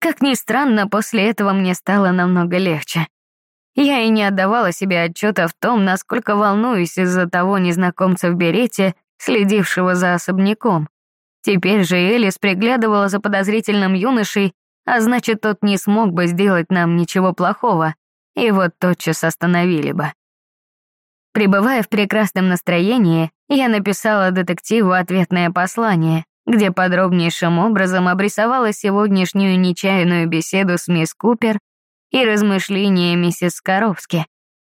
Как ни странно, после этого мне стало намного легче. Я и не отдавала себе отчета в том, насколько волнуюсь из-за того незнакомца в берете, следившего за особняком. Теперь же Элис приглядывала за подозрительным юношей, а значит, тот не смог бы сделать нам ничего плохого, и вот тотчас остановили бы. Пребывая в прекрасном настроении, я написала детективу ответное послание, где подробнейшим образом обрисовала сегодняшнюю нечаянную беседу с мисс Купер и размышления миссис Скоровски,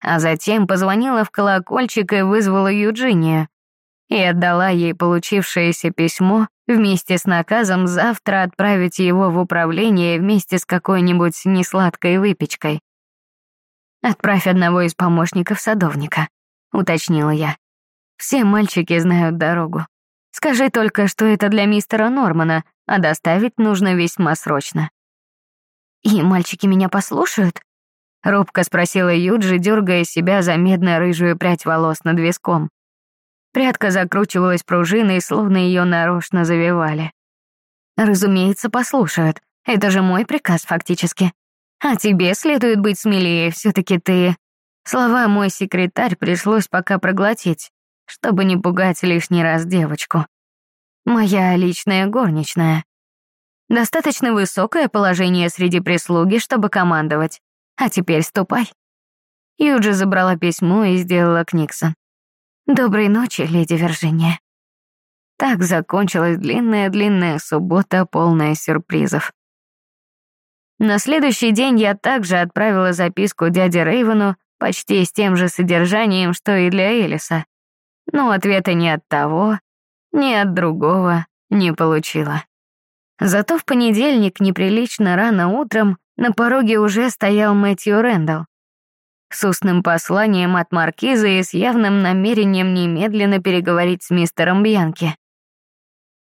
а затем позвонила в колокольчик и вызвала Юджинию, и отдала ей получившееся письмо вместе с наказом завтра отправить его в управление вместе с какой-нибудь несладкой выпечкой. «Отправь одного из помощников садовника», — уточнила я. «Все мальчики знают дорогу. Скажи только, что это для мистера Нормана, а доставить нужно весьма срочно». «И мальчики меня послушают?» — робко спросила Юджи, дергая себя за медно-рыжую прядь волос над виском. Прядка закручивалась пружиной, словно ее нарочно завивали. «Разумеется, послушают. Это же мой приказ, фактически. А тебе следует быть смелее, все таки ты...» Слова мой секретарь пришлось пока проглотить, чтобы не пугать лишний раз девочку. Моя личная горничная. Достаточно высокое положение среди прислуги, чтобы командовать. А теперь ступай. Юджи забрала письмо и сделала Книксон. Доброй ночи, леди Виржиния. Так закончилась длинная-длинная суббота, полная сюрпризов. На следующий день я также отправила записку дяде Рейвену почти с тем же содержанием, что и для Элиса. Но ответа ни от того, ни от другого не получила. Зато в понедельник неприлично рано утром на пороге уже стоял Мэтью Рэндалл с устным посланием от маркиза и с явным намерением немедленно переговорить с мистером Бьянки.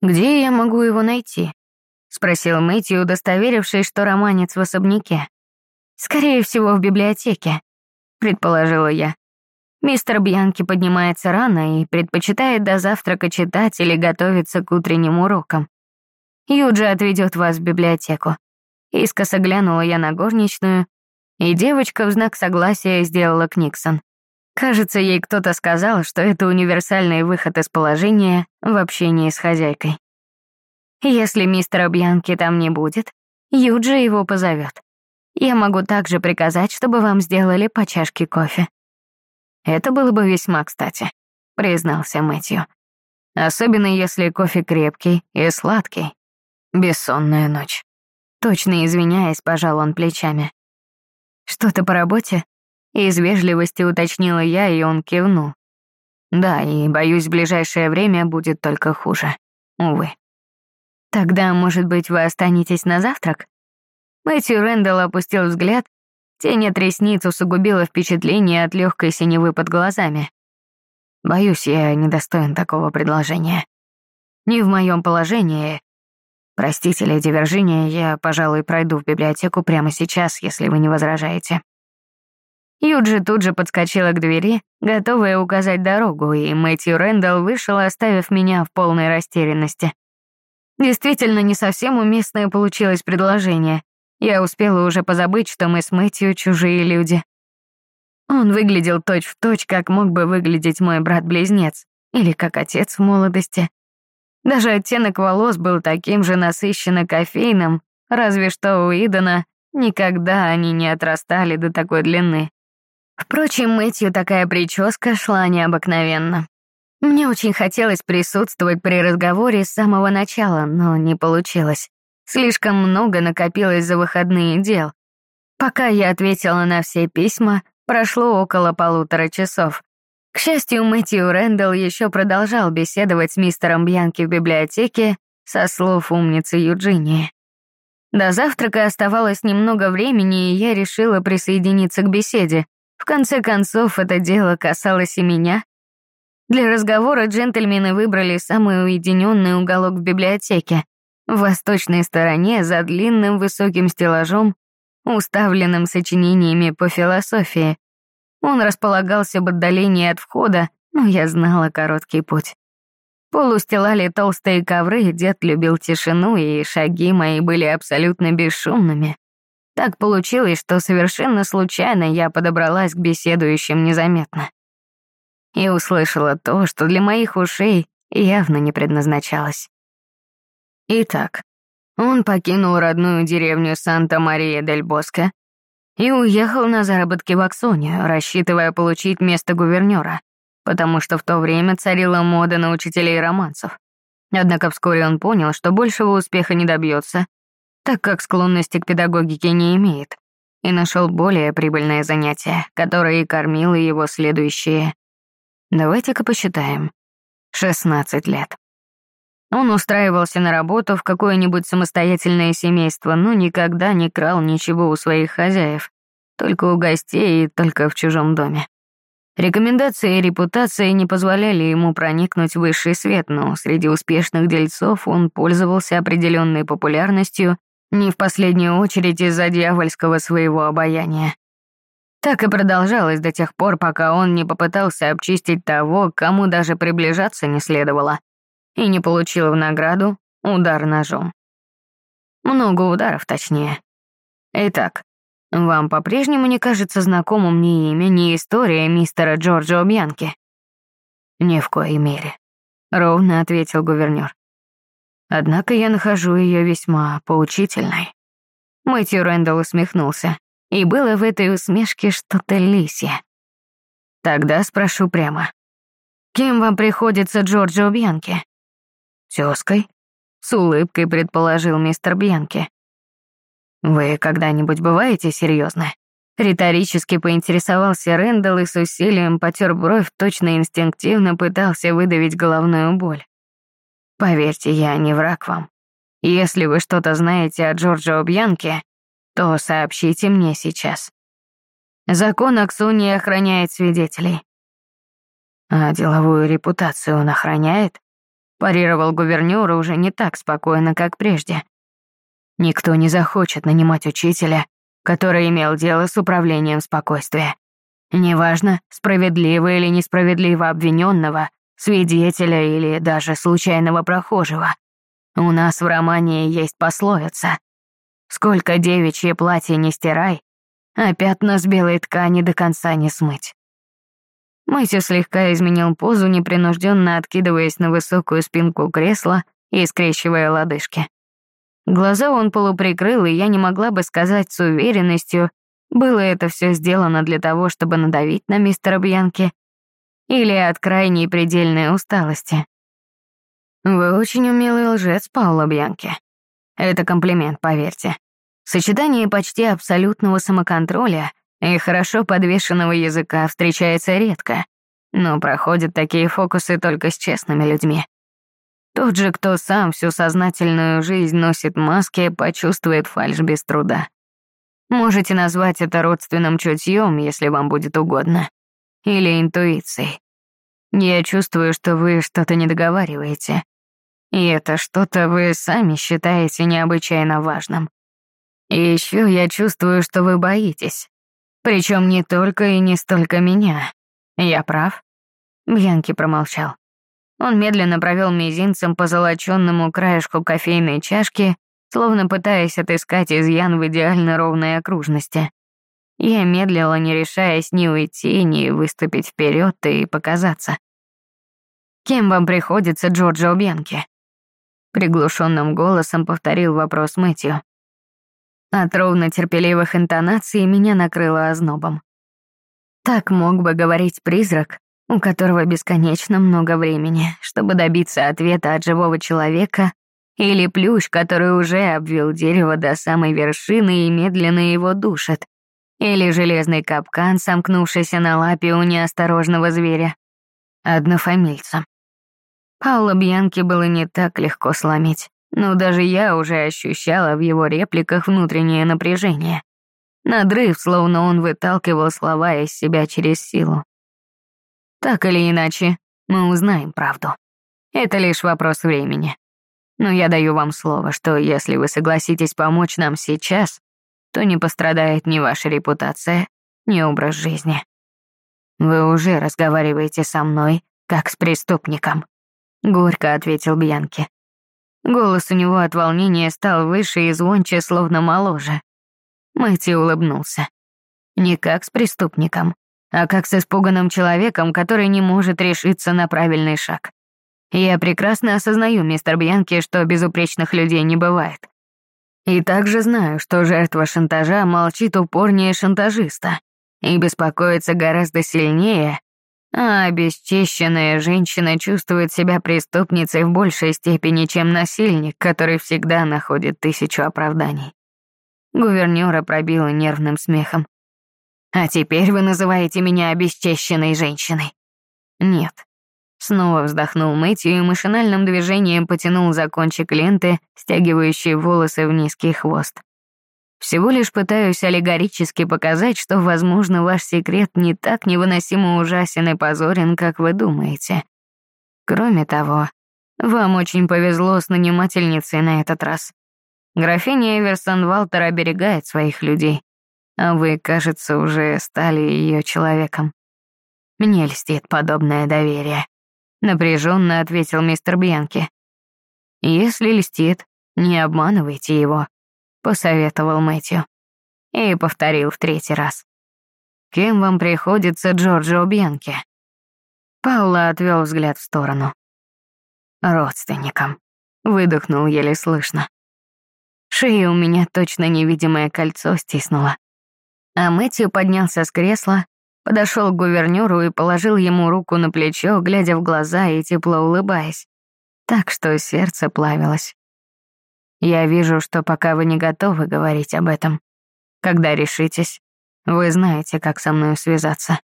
«Где я могу его найти?» — спросил Мэтью, удостоверившись, что романец в особняке. «Скорее всего, в библиотеке», — предположила я. Мистер Бьянки поднимается рано и предпочитает до завтрака читать или готовиться к утренним урокам. Юджи отведет вас в библиотеку. Искоса глянула я на горничную, и девочка в знак согласия сделала Книксон. Кажется, ей кто-то сказал, что это универсальный выход из положения в общении с хозяйкой. Если мистера Бьянки там не будет, Юджи его позовет. Я могу также приказать, чтобы вам сделали по чашке кофе. Это было бы весьма кстати, признался Мэтью. Особенно если кофе крепкий и сладкий. Бессонная ночь. Точно извиняясь, пожал он плечами. «Что-то по работе?» Из вежливости уточнила я, и он кивнул. «Да, и, боюсь, в ближайшее время будет только хуже. Увы». «Тогда, может быть, вы останетесь на завтрак?» Мэтью Рэндалл опустил взгляд, тень от ресниц усугубила впечатление от легкой синевы под глазами. «Боюсь, я недостоин такого предложения. Не в моем положении, «Простите, леди Виржиния, я, пожалуй, пройду в библиотеку прямо сейчас, если вы не возражаете». Юджи тут же подскочила к двери, готовая указать дорогу, и Мэтью Рэндалл вышел, оставив меня в полной растерянности. Действительно, не совсем уместное получилось предложение. Я успела уже позабыть, что мы с Мэтью чужие люди. Он выглядел точь-в-точь, точь, как мог бы выглядеть мой брат-близнец, или как отец в молодости. Даже оттенок волос был таким же насыщенно кофейным, разве что у Идана никогда они не отрастали до такой длины. Впрочем, Мэтью такая прическа шла необыкновенно. Мне очень хотелось присутствовать при разговоре с самого начала, но не получилось. Слишком много накопилось за выходные дел. Пока я ответила на все письма, прошло около полутора часов. К счастью, Мэтью Рэндалл еще продолжал беседовать с мистером Бьянки в библиотеке со слов умницы Юджинии. До завтрака оставалось немного времени, и я решила присоединиться к беседе. В конце концов, это дело касалось и меня. Для разговора джентльмены выбрали самый уединенный уголок в библиотеке, в восточной стороне за длинным высоким стеллажом, уставленным сочинениями по философии. Он располагался в отдалении от входа, но я знала короткий путь. Пол устилали толстые ковры, дед любил тишину, и шаги мои были абсолютно бесшумными. Так получилось, что совершенно случайно я подобралась к беседующим незаметно. И услышала то, что для моих ушей явно не предназначалось. Итак, он покинул родную деревню Санта-Мария-дель-Боско и уехал на заработки в Аксонию, рассчитывая получить место гувернера потому что в то время царила мода на учителей романсов. Однако вскоре он понял, что большего успеха не добьется, так как склонности к педагогике не имеет, и нашел более прибыльное занятие, которое и кормило его следующие. Давайте-ка посчитаем. 16 лет. Он устраивался на работу в какое-нибудь самостоятельное семейство, но никогда не крал ничего у своих хозяев, только у гостей и только в чужом доме. Рекомендации и репутация не позволяли ему проникнуть в высший свет, но среди успешных дельцов он пользовался определенной популярностью, не в последнюю очередь из-за дьявольского своего обаяния. Так и продолжалось до тех пор, пока он не попытался обчистить того, кому даже приближаться не следовало, и не получил в награду удар ножом. Много ударов, точнее. Итак, вам по-прежнему не кажется знакомым ни имя, ни история мистера Джорджо Бьянки?» «Ни в коей мере», — ровно ответил гувернер. «Однако я нахожу ее весьма поучительной». Мэтью Рэндалл усмехнулся, и было в этой усмешке что-то лисье. «Тогда спрошу прямо. Кем вам приходится Джорджо Бьянки?» «Тёской», — с улыбкой предположил мистер Бьянки. «Вы когда-нибудь бываете серьезны? Риторически поинтересовался Рэндалл и с усилием потер бровь, точно инстинктивно пытался выдавить головную боль. «Поверьте, я не враг вам. Если вы что-то знаете о Джорджо Бьянке, то сообщите мне сейчас. Закон Аксунии охраняет свидетелей». «А деловую репутацию он охраняет?» Парировал гувернёр уже не так спокойно, как прежде. Никто не захочет нанимать учителя, который имел дело с управлением спокойствия. Неважно, справедливо или несправедливо обвиненного, свидетеля или даже случайного прохожего. У нас в романе есть пословица. «Сколько девичье платье не стирай, а пятна с белой ткани до конца не смыть». Мэтью слегка изменил позу, непринужденно откидываясь на высокую спинку кресла и скрещивая лодыжки. Глаза он полуприкрыл, и я не могла бы сказать с уверенностью, было это все сделано для того, чтобы надавить на мистера Бьянки, или от крайней предельной усталости. Вы очень умелый лжец, Паула Бьянки. Это комплимент, поверьте. Сочетание почти абсолютного самоконтроля и хорошо подвешенного языка встречается редко, но проходят такие фокусы только с честными людьми. Тот же, кто сам всю сознательную жизнь носит маски, почувствует фальшь без труда. Можете назвать это родственным чутьем, если вам будет угодно. Или интуицией. Я чувствую, что вы что-то не договариваете. И это что-то вы сами считаете необычайно важным. И еще я чувствую, что вы боитесь. Причем не только и не столько меня. Я прав?» Бьянки промолчал. Он медленно провел мизинцем по золоченному краешку кофейной чашки, словно пытаясь отыскать изъян в идеально ровной окружности. Я медлила, не решаясь ни уйти, ни выступить вперед и показаться. «Кем вам приходится Джорджо Бьянки?» Приглушенным голосом повторил вопрос Мэтью. От ровно терпеливых интонаций меня накрыло ознобом. Так мог бы говорить призрак, у которого бесконечно много времени, чтобы добиться ответа от живого человека, или плющ, который уже обвил дерево до самой вершины и медленно его душит, или железный капкан, сомкнувшийся на лапе у неосторожного зверя. Однофамильца. Паула Бьянки было не так легко сломить, но даже я уже ощущала в его репликах внутреннее напряжение. Надрыв, словно он выталкивал слова из себя через силу. Так или иначе, мы узнаем правду. Это лишь вопрос времени. Но я даю вам слово, что если вы согласитесь помочь нам сейчас, то не пострадает ни ваша репутация, ни образ жизни. Вы уже разговариваете со мной, как с преступником. горько ответил Бьянки. Голос у него от волнения стал выше и звонче, словно моложе. Мэтью улыбнулся. Не как с преступником, а как с испуганным человеком, который не может решиться на правильный шаг. Я прекрасно осознаю, мистер Бьянки, что безупречных людей не бывает. И также знаю, что жертва шантажа молчит упорнее шантажиста и беспокоится гораздо сильнее, а обесчищенная женщина чувствует себя преступницей в большей степени, чем насильник, который всегда находит тысячу оправданий. Гувернёра пробила нервным смехом. «А теперь вы называете меня обесчещенной женщиной?» «Нет». Снова вздохнул Мэтью и машинальным движением потянул за кончик ленты, стягивающей волосы в низкий хвост. Всего лишь пытаюсь аллегорически показать, что, возможно, ваш секрет не так невыносимо ужасен и позорен, как вы думаете. Кроме того, вам очень повезло с нанимательницей на этот раз. Графиня Эверсон Валтер оберегает своих людей, а вы, кажется, уже стали ее человеком. Мне льстит подобное доверие. Напряженно ответил мистер Бьянки. Если льстит, не обманывайте его посоветовал Мэтью. И повторил в третий раз. «Кем вам приходится Джорджо Бьянки?» Паула отвел взгляд в сторону. «Родственникам», — выдохнул еле слышно. Шея у меня точно невидимое кольцо стиснуло. А Мэтью поднялся с кресла, подошел к гувернёру и положил ему руку на плечо, глядя в глаза и тепло улыбаясь. Так что сердце плавилось. Я вижу, что пока вы не готовы говорить об этом. Когда решитесь, вы знаете, как со мной связаться.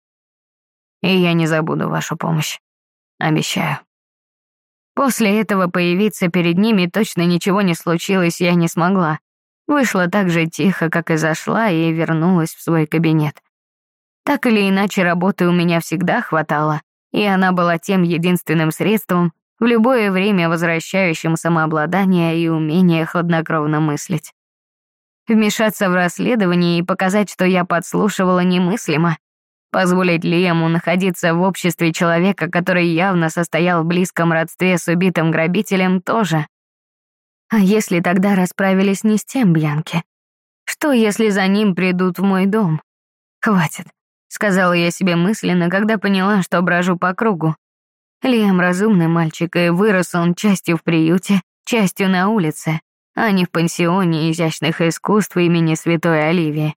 И я не забуду вашу помощь. Обещаю. После этого появиться перед ними точно ничего не случилось, я не смогла. Вышла так же тихо, как и зашла, и вернулась в свой кабинет. Так или иначе, работы у меня всегда хватало, и она была тем единственным средством, в любое время возвращающим самообладание и умение хладнокровно мыслить. Вмешаться в расследование и показать, что я подслушивала немыслимо. Позволить Лиаму находиться в обществе человека, который явно состоял в близком родстве с убитым грабителем, тоже. А если тогда расправились не с тем Бьянки? Что, если за ним придут в мой дом? Хватит, сказала я себе мысленно, когда поняла, что брожу по кругу. Лиам разумный мальчик, и вырос он частью в приюте, частью на улице, а не в пансионе изящных искусств имени Святой Оливии.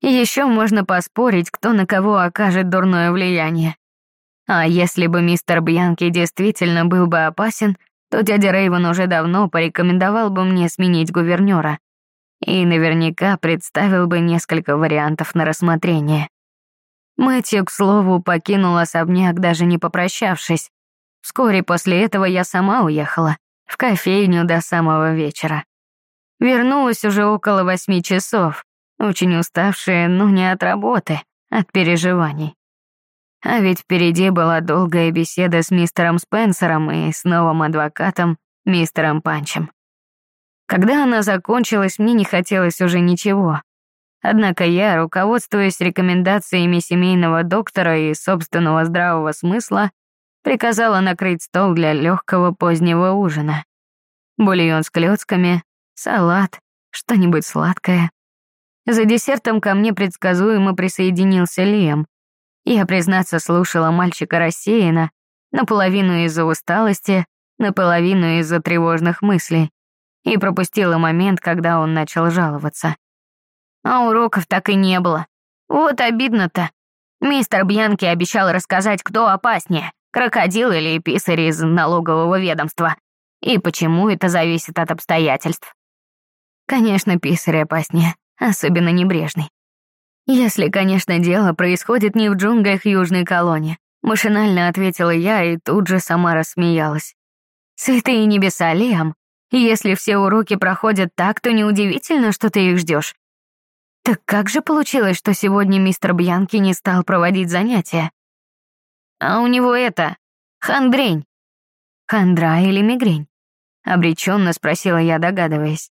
Еще можно поспорить, кто на кого окажет дурное влияние. А если бы мистер Бьянки действительно был бы опасен, то дядя Рейвен уже давно порекомендовал бы мне сменить гувернера и наверняка представил бы несколько вариантов на рассмотрение. Мэтью, к слову, покинул особняк, даже не попрощавшись. Вскоре после этого я сама уехала в кофейню до самого вечера. Вернулась уже около восьми часов, очень уставшая, но не от работы, от переживаний. А ведь впереди была долгая беседа с мистером Спенсером и с новым адвокатом, мистером Панчем. Когда она закончилась, мне не хотелось уже ничего. Однако я, руководствуясь рекомендациями семейного доктора и собственного здравого смысла, приказала накрыть стол для легкого позднего ужина. Бульон с клетками, салат, что-нибудь сладкое. За десертом ко мне предсказуемо присоединился Лиам. Я, признаться, слушала мальчика рассеянно, наполовину из-за усталости, наполовину из-за тревожных мыслей, и пропустила момент, когда он начал жаловаться. А уроков так и не было. Вот обидно-то. Мистер Бьянки обещал рассказать, кто опаснее, крокодил или писарь из налогового ведомства. И почему это зависит от обстоятельств. Конечно, писарь опаснее, особенно небрежный. Если, конечно, дело происходит не в джунглях Южной колонии. Машинально ответила я и тут же сама рассмеялась. Святые небеса, Лиам, если все уроки проходят так, то неудивительно, что ты их ждешь. Так как же получилось, что сегодня мистер Бьянки не стал проводить занятия? А у него это, хандрень. Хандра или мигрень? Обреченно спросила я, догадываясь.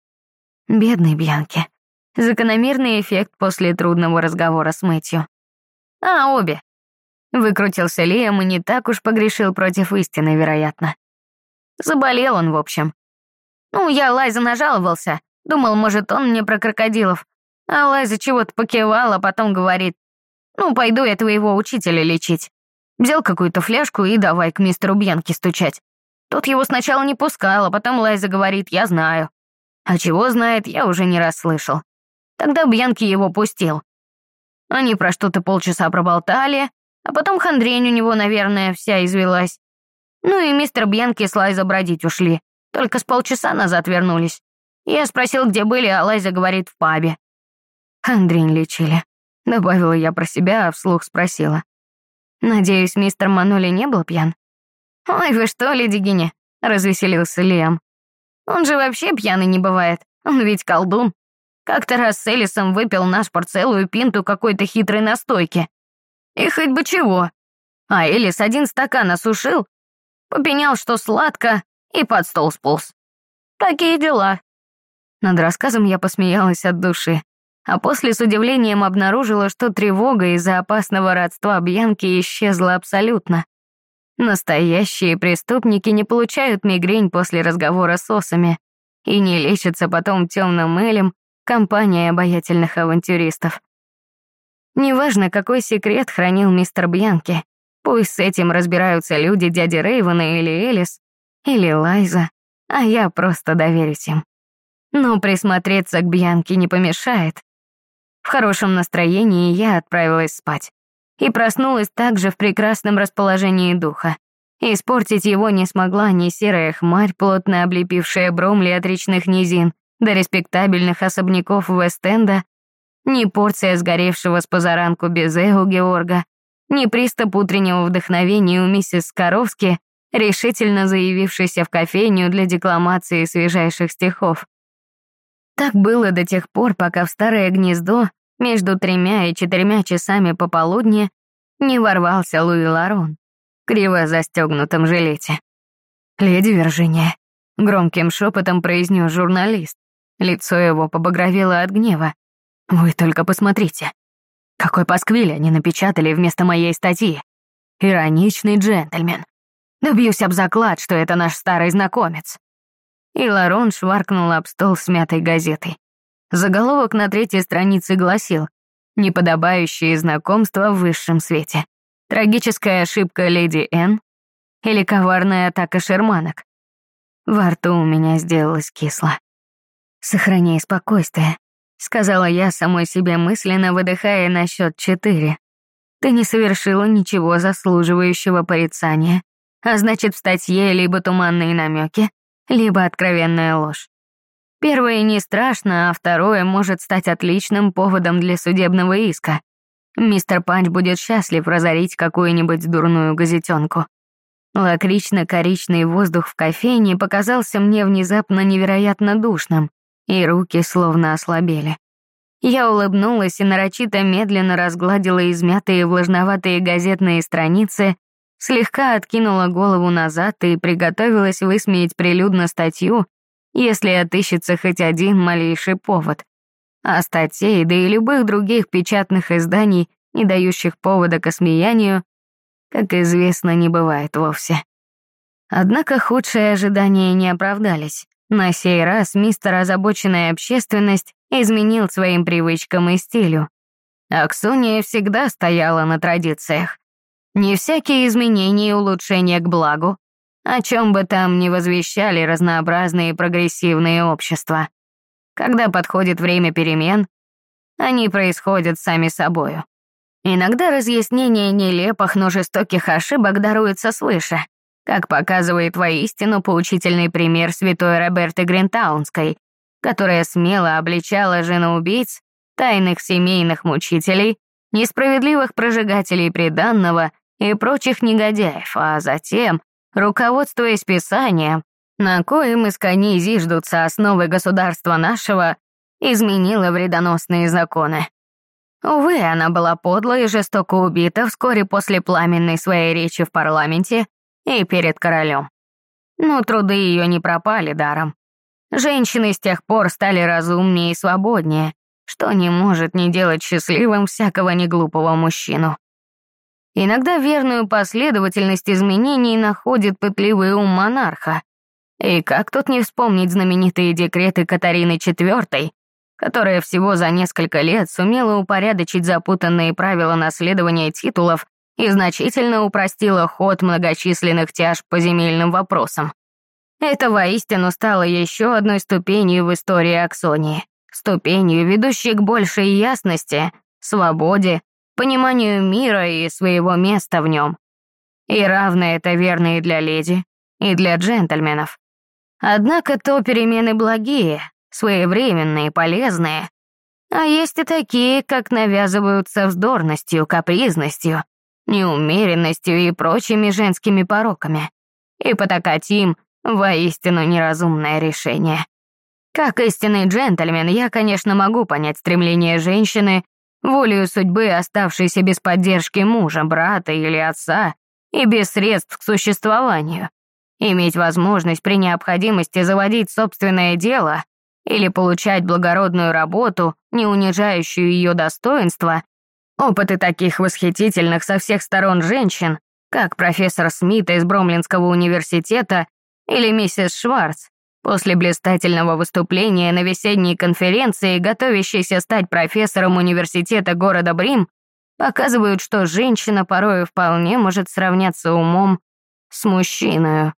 Бедный Бьянки. Закономерный эффект после трудного разговора с Мэтью. А, обе. Выкрутился Лиам и не так уж погрешил против истины, вероятно. Заболел он, в общем. Ну, я Лайза нажаловался. Думал, может, он мне про крокодилов. А Лайза чего-то покивала, потом говорит, ну, пойду я твоего учителя лечить. Взял какую-то фляжку и давай к мистеру Бьянке стучать. Тот его сначала не пускал, а потом Лайза говорит, я знаю. А чего знает, я уже не расслышал. Тогда Бьянки его пустил. Они про что-то полчаса проболтали, а потом хандрень у него, наверное, вся извелась. Ну и мистер Бьянки с Лайза бродить ушли. Только с полчаса назад вернулись. Я спросил, где были, а Лайза говорит, в пабе. Хандрень лечили. Добавила я про себя, а вслух спросила. «Надеюсь, мистер Манули не был пьян?» «Ой, вы что, леди Гинни?» — развеселился Лиам. «Он же вообще пьяный не бывает, он ведь колдун. Как-то раз с Элисом выпил наш целую пинту какой-то хитрой настойки. И хоть бы чего. А Элис один стакан осушил, попенял, что сладко, и под стол сполз. Такие дела». Над рассказом я посмеялась от души а после с удивлением обнаружила, что тревога из-за опасного родства Бьянки исчезла абсолютно. Настоящие преступники не получают мигрень после разговора с осами и не лечатся потом темным элем компанией обаятельных авантюристов. Неважно, какой секрет хранил мистер Бьянки, пусть с этим разбираются люди дяди Рейвена или Элис, или Лайза, а я просто доверюсь им. Но присмотреться к Бьянке не помешает, в хорошем настроении я отправилась спать. И проснулась также в прекрасном расположении духа. Испортить его не смогла ни серая хмарь, плотно облепившая Бромли от речных низин до респектабельных особняков Вест-Энда, ни порция сгоревшего с позаранку безе у Георга, ни приступ утреннего вдохновения у миссис Скоровски, решительно заявившейся в кофейню для декламации свежайших стихов. Так было до тех пор, пока в старое гнездо между тремя и четырьмя часами пополудни не ворвался Луи Ларон, криво застегнутом жилете. «Леди Виржиния», — громким шепотом произнес журналист. Лицо его побагровело от гнева. «Вы только посмотрите. Какой пасквиль они напечатали вместо моей статьи. Ироничный джентльмен. Добьюсь об заклад, что это наш старый знакомец». И Ларон шваркнул об стол смятой газетой. Заголовок на третьей странице гласил «Неподобающие знакомства в высшем свете. Трагическая ошибка леди Н или коварная атака шерманок». Во рту у меня сделалось кисло. «Сохраняй спокойствие», — сказала я самой себе мысленно, выдыхая на счет четыре. «Ты не совершила ничего заслуживающего порицания, а значит, в статье либо туманные намеки, либо откровенная ложь. Первое не страшно, а второе может стать отличным поводом для судебного иска. Мистер Панч будет счастлив разорить какую-нибудь дурную газетенку. Лакрично-коричный воздух в кофейне показался мне внезапно невероятно душным, и руки словно ослабели. Я улыбнулась и нарочито медленно разгладила измятые влажноватые газетные страницы, слегка откинула голову назад и приготовилась высмеять прилюдно статью, если отыщется хоть один малейший повод. А статей, да и любых других печатных изданий, не дающих повода к осмеянию, как известно, не бывает вовсе. Однако худшие ожидания не оправдались. На сей раз мистер озабоченная общественность изменил своим привычкам и стилю. Аксония всегда стояла на традициях. Не всякие изменения и улучшения к благу, о чем бы там ни возвещали разнообразные прогрессивные общества. Когда подходит время перемен, они происходят сами собою. Иногда разъяснение нелепых, но жестоких ошибок даруется свыше, как показывает воистину поучительный пример святой Роберты Гринтаунской, которая смело обличала женоубийц, тайных семейных мучителей, несправедливых прожигателей приданного и прочих негодяев, а затем руководствуясь Писанием, на коем из коней зиждутся основы государства нашего, изменила вредоносные законы. Увы, она была подло и жестоко убита вскоре после пламенной своей речи в парламенте и перед королем. Но труды ее не пропали даром. Женщины с тех пор стали разумнее и свободнее, что не может не делать счастливым всякого неглупого мужчину. Иногда верную последовательность изменений находит пытливый ум монарха. И как тут не вспомнить знаменитые декреты Катарины IV, которая всего за несколько лет сумела упорядочить запутанные правила наследования титулов и значительно упростила ход многочисленных тяж по земельным вопросам. Это воистину стало еще одной ступенью в истории Аксонии, ступенью, ведущей к большей ясности, свободе, пониманию мира и своего места в нем. И равно это верно и для леди, и для джентльменов. Однако то перемены благие, своевременные, полезные. А есть и такие, как навязываются вздорностью, капризностью, неумеренностью и прочими женскими пороками. И потакать им — воистину неразумное решение. Как истинный джентльмен, я, конечно, могу понять стремление женщины, волею судьбы, оставшейся без поддержки мужа, брата или отца, и без средств к существованию. Иметь возможность при необходимости заводить собственное дело или получать благородную работу, не унижающую ее достоинство, опыты таких восхитительных со всех сторон женщин, как профессор Смит из Бромлинского университета или миссис Шварц, после блистательного выступления на весенней конференции, готовящейся стать профессором университета города Брим, показывают, что женщина порою вполне может сравняться умом с мужчиной.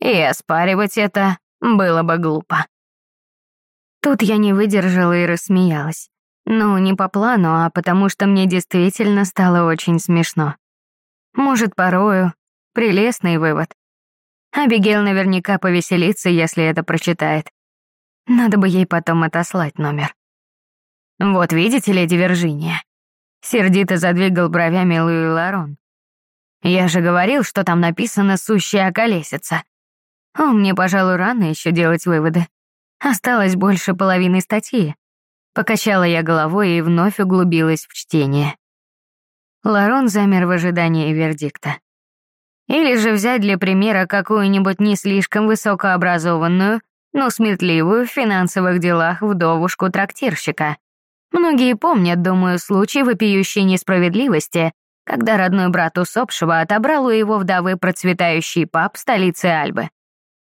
И оспаривать это было бы глупо. Тут я не выдержала и рассмеялась. Ну, не по плану, а потому что мне действительно стало очень смешно. Может, порою прелестный вывод. Абигейл наверняка повеселится, если это прочитает. Надо бы ей потом отослать номер. Вот видите, леди Виржиния? Сердито задвигал бровями Луи Ларон. Я же говорил, что там написано «сущая колесица». О, мне, пожалуй, рано еще делать выводы. Осталось больше половины статьи. Покачала я головой и вновь углубилась в чтение. Ларон замер в ожидании вердикта. Или же взять для примера какую-нибудь не слишком высокообразованную, но сметливую в финансовых делах вдовушку-трактирщика. Многие помнят, думаю, случай вопиющей несправедливости, когда родной брат усопшего отобрал у его вдовы процветающий паб столицы Альбы.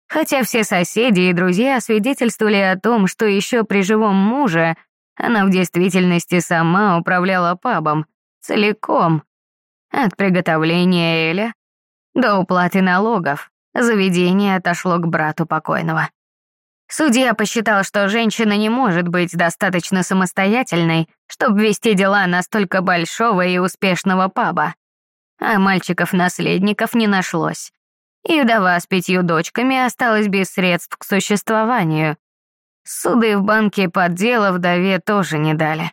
Хотя все соседи и друзья свидетельствовали о том, что еще при живом муже она в действительности сама управляла пабом, целиком. От приготовления Эля до уплаты налогов заведение отошло к брату покойного. Судья посчитал, что женщина не может быть достаточно самостоятельной, чтобы вести дела настолько большого и успешного паба. А мальчиков-наследников не нашлось и вдова с пятью дочками осталась без средств к существованию. Суды в банке под дело вдове тоже не дали.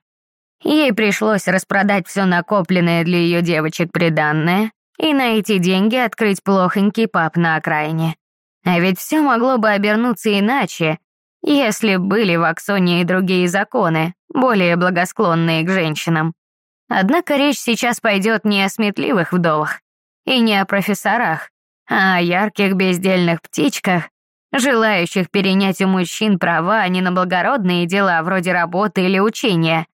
Ей пришлось распродать все накопленное для ее девочек приданное и на эти деньги открыть плохонький пап на окраине. А ведь все могло бы обернуться иначе, если были в Аксоне и другие законы, более благосклонные к женщинам. Однако речь сейчас пойдет не о сметливых вдовах и не о профессорах, а о ярких бездельных птичках, желающих перенять у мужчин права не на благородные дела вроде работы или учения,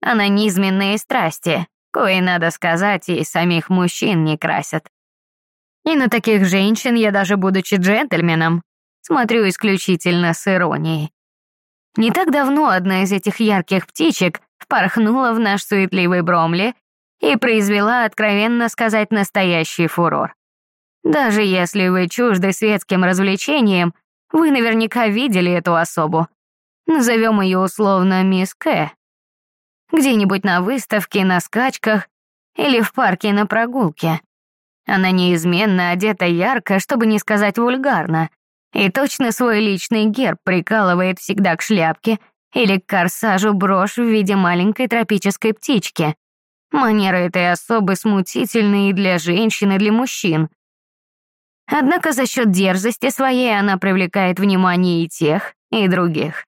а на низменные страсти, кои, надо сказать, и самих мужчин не красят. И на таких женщин я даже будучи джентльменом, смотрю исключительно с иронией. Не так давно одна из этих ярких птичек впорхнула в наш суетливый Бромли и произвела, откровенно сказать, настоящий фурор. Даже если вы чужды светским развлечениям, вы наверняка видели эту особу. Назовем ее условно мисс К. Где-нибудь на выставке, на скачках или в парке на прогулке. Она неизменно одета ярко, чтобы не сказать вульгарно, и точно свой личный герб прикалывает всегда к шляпке или к корсажу брошь в виде маленькой тропической птички. Манеры этой особы смутительны и для женщин, и для мужчин. Однако за счет дерзости своей она привлекает внимание и тех, и других.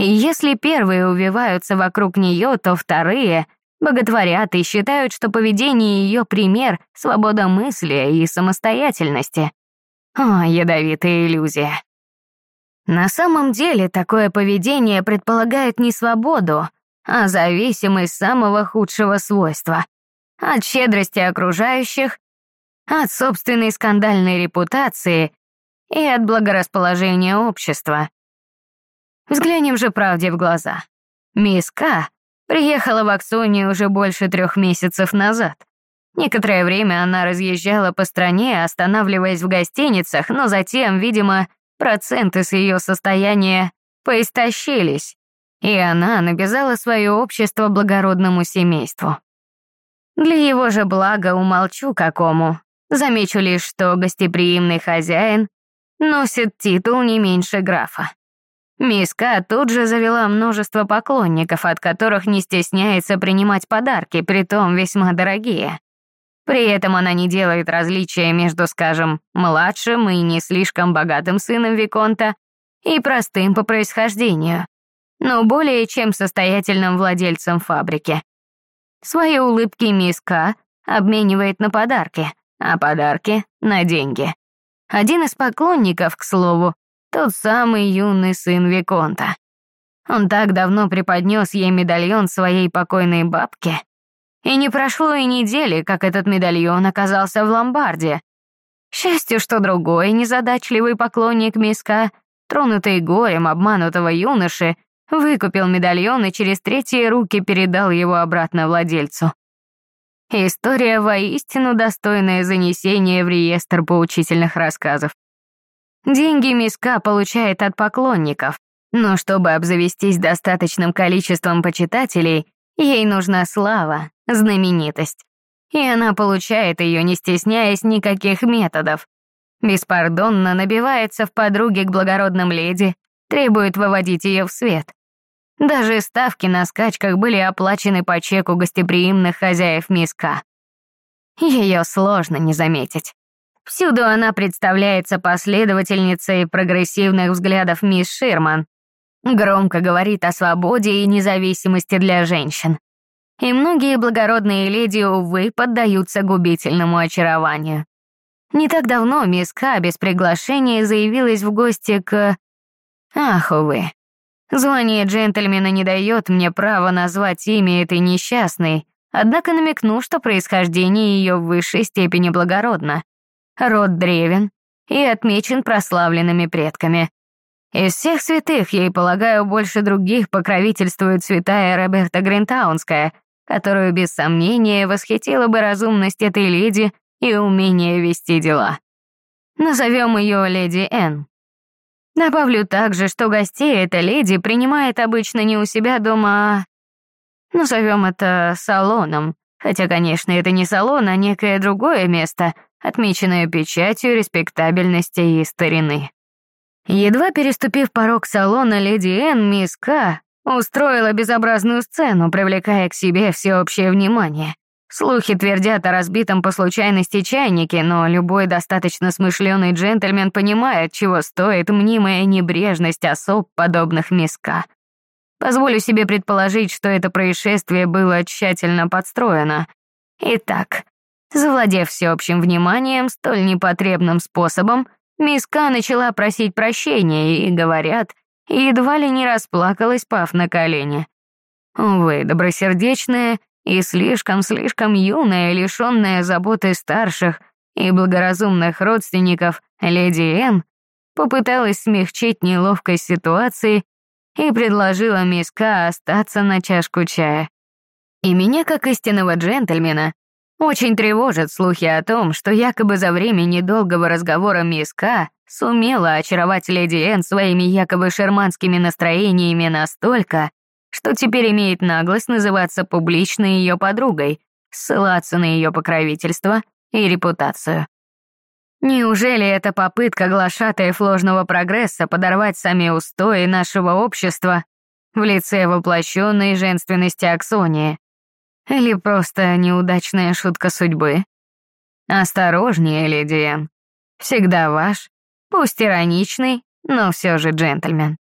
Если первые увиваются вокруг нее, то вторые боготворят и считают, что поведение ее пример — свободомыслия и самостоятельности. О, ядовитая иллюзия. На самом деле такое поведение предполагает не свободу, а зависимость самого худшего свойства. от щедрости окружающих, от собственной скандальной репутации и от благорасположения общества. Взглянем же правде в глаза. Мисс К. приехала в Аксонию уже больше трех месяцев назад. Некоторое время она разъезжала по стране, останавливаясь в гостиницах, но затем, видимо, проценты с ее состояния поистощились, и она навязала свое общество благородному семейству. Для его же блага умолчу какому. Замечу лишь, что гостеприимный хозяин носит титул не меньше графа. Миска тут же завела множество поклонников, от которых не стесняется принимать подарки, притом весьма дорогие. При этом она не делает различия между, скажем, младшим и не слишком богатым сыном Виконта и простым по происхождению, но более чем состоятельным владельцем фабрики. Свои улыбки Миска обменивает на подарки, а подарки — на деньги. Один из поклонников, к слову, тот самый юный сын Виконта. Он так давно преподнес ей медальон своей покойной бабке. И не прошло и недели, как этот медальон оказался в ломбарде. Счастью, что другой незадачливый поклонник Миска, тронутый горем обманутого юноши, выкупил медальон и через третьи руки передал его обратно владельцу. История воистину достойная занесения в реестр поучительных рассказов. Деньги Миска получает от поклонников, но чтобы обзавестись достаточным количеством почитателей, ей нужна слава, знаменитость. И она получает ее, не стесняясь никаких методов. Беспардонно набивается в подруги к благородным леди, требует выводить ее в свет. Даже ставки на скачках были оплачены по чеку гостеприимных хозяев миска. Ее сложно не заметить. Всюду она представляется последовательницей прогрессивных взглядов мисс Ширман. Громко говорит о свободе и независимости для женщин. И многие благородные леди, увы, поддаются губительному очарованию. Не так давно мисс К без приглашения заявилась в гости к... Ах, увы, Звание джентльмена не дает мне права назвать имя этой несчастной, однако намекну, что происхождение ее в высшей степени благородно. Род древен и отмечен прославленными предками. Из всех святых, ей, полагаю, больше других покровительствует святая Роберта Гринтаунская, которую, без сомнения, восхитила бы разумность этой леди и умение вести дела. Назовем ее леди Энн. Добавлю также, что гостей эта леди принимает обычно не у себя дома, а... Назовем это салоном. Хотя, конечно, это не салон, а некое другое место, отмеченное печатью респектабельности и старины. Едва переступив порог салона, леди Энн, мисс К, устроила безобразную сцену, привлекая к себе всеобщее внимание. Слухи твердят о разбитом по случайности чайнике, но любой достаточно смышленый джентльмен понимает, чего стоит мнимая небрежность особ, подобных миска. Позволю себе предположить, что это происшествие было тщательно подстроено. Итак, завладев всеобщим вниманием столь непотребным способом, миска начала просить прощения и, говорят, едва ли не расплакалась, пав на колени. Увы, добросердечная и слишком-слишком юная, лишенная заботы старших и благоразумных родственников, леди М, попыталась смягчить неловкость ситуации и предложила миска остаться на чашку чая. И меня, как истинного джентльмена, очень тревожат слухи о том, что якобы за время недолгого разговора миска сумела очаровать леди Энн своими якобы шерманскими настроениями настолько, что теперь имеет наглость называться публично ее подругой, ссылаться на ее покровительство и репутацию. Неужели это попытка глашатаев ложного прогресса подорвать сами устои нашего общества в лице воплощенной женственности Аксонии? Или просто неудачная шутка судьбы? Осторожнее, леди Энн. Всегда ваш, пусть ироничный, но все же джентльмен.